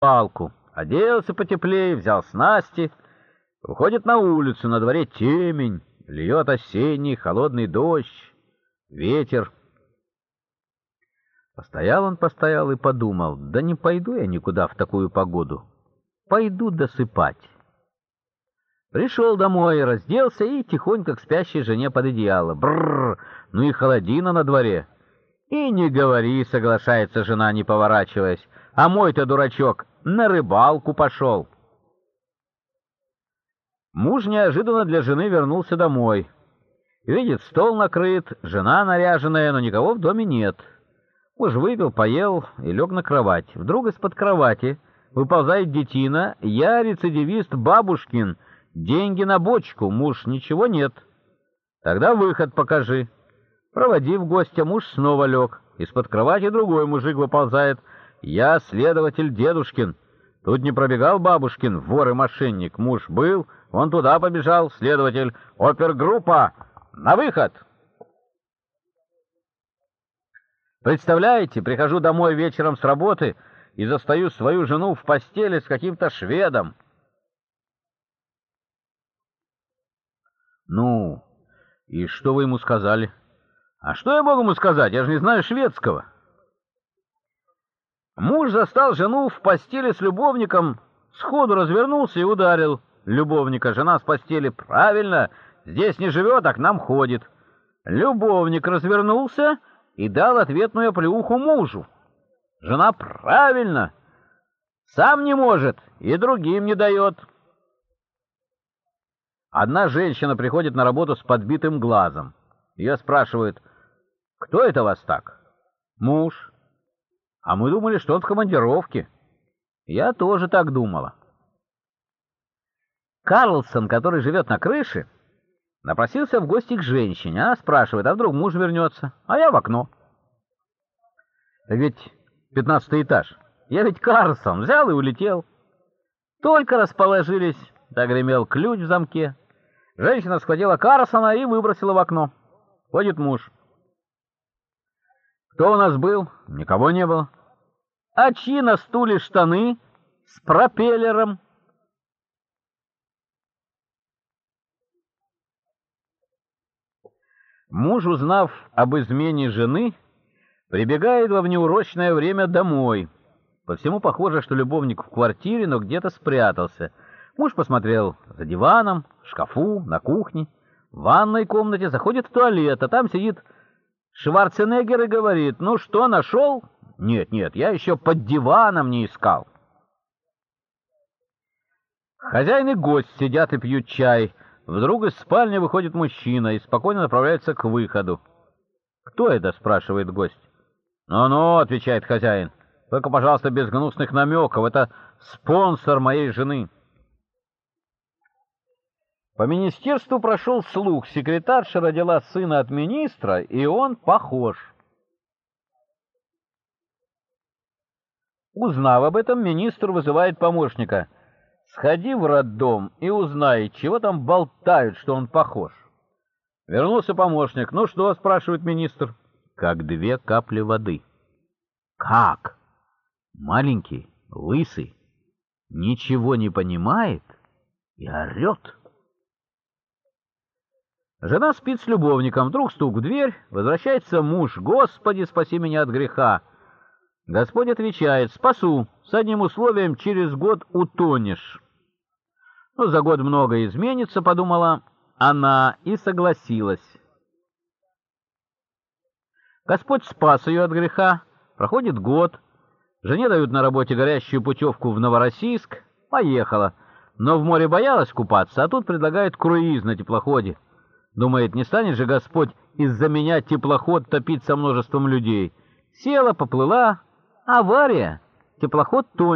палку, оделся потеплее, взял снасти, выходит на улицу, на дворе темень, льет осенний холодный дождь, ветер. Постоял он, постоял и подумал, да не пойду я никуда в такую погоду, пойду досыпать. Пришел домой, разделся и тихонько к спящей жене под одеяло. Бррр, ну и холодина на дворе. И не говори, соглашается жена, не поворачиваясь. А мой-то дурачок на рыбалку пошел. Муж неожиданно для жены вернулся домой. Видит, стол накрыт, жена наряженная, но никого в доме нет. Муж выпил, поел и лег на кровать. Вдруг из-под кровати выползает детина. Я рецидивист Бабушкин. Деньги на бочку. Муж, ничего нет. Тогда выход покажи. Проводив гостя, муж снова лег. Из-под кровати другой мужик выползает. Я следователь Дедушкин. Тут не пробегал Бабушкин, вор и мошенник. Муж был, он туда побежал, следователь. Опергруппа, на выход! Представляете, прихожу домой вечером с работы и застаю свою жену в постели с каким-то шведом. Ну, и что вы ему сказали? А что я могу ему сказать? Я же не знаю шведского. Муж застал жену в постели с любовником, сходу развернулся и ударил любовника. Жена с постели. Правильно, здесь не живет, а к нам ходит. Любовник развернулся и дал ответную плюху мужу. Жена правильно, сам не может и другим не дает. Одна женщина приходит на работу с подбитым глазом. Ее спрашивают, кто это вас так? Муж. А мы думали, что он в командировке. Я тоже так думала. Карлсон, который живет на крыше, Напросился в гости к женщине. Она спрашивает, а вдруг муж вернется? А я в окно. Ведь пятнадцатый этаж. Я ведь Карлсон взял и улетел. Только расположились, загремел ключ в замке. Женщина схватила Карлсона и выбросила в окно. Ходит муж. Кто у нас был? Никого не было. А чьи на стуле штаны с пропеллером? Муж, узнав об измене жены, прибегает во внеурочное время домой. По всему похоже, что любовник в квартире, но где-то спрятался. Муж посмотрел за диваном, в шкафу, на кухне, в ванной комнате, заходит в туалет, а там сидит Шварценеггер и говорит, «Ну что, нашел?» «Нет, нет, я еще под диваном не искал». Хозяин и гость сидят и пьют чай. Вдруг из спальни выходит мужчина и спокойно направляется к выходу. «Кто это?» — спрашивает гость. «Ну-ну», — отвечает хозяин, — «только, пожалуйста, без гнусных намеков. Это спонсор моей жены». По министерству прошел слух. Секретарша родила сына от министра, и он похож. Узнав об этом, министр вызывает помощника — Сходи в роддом и узнай, чего там болтают, что он похож. Вернулся помощник. Ну что, спрашивает министр. Как две капли воды. Как? Маленький, лысый, ничего не понимает и орет. Жена спит с любовником. Вдруг стук в дверь. Возвращается муж. «Господи, спаси меня от греха!» Господь отвечает, спасу, с одним условием, через год утонешь. Ну, за год многое изменится, подумала она и согласилась. Господь спас ее от греха, проходит год, жене дают на работе горящую путевку в Новороссийск, поехала, но в море боялась купаться, а тут предлагают круиз на теплоходе. Думает, не станет же Господь из-за меня теплоход топить со множеством людей. Села, поплыла, Авария. Теплоход тонет.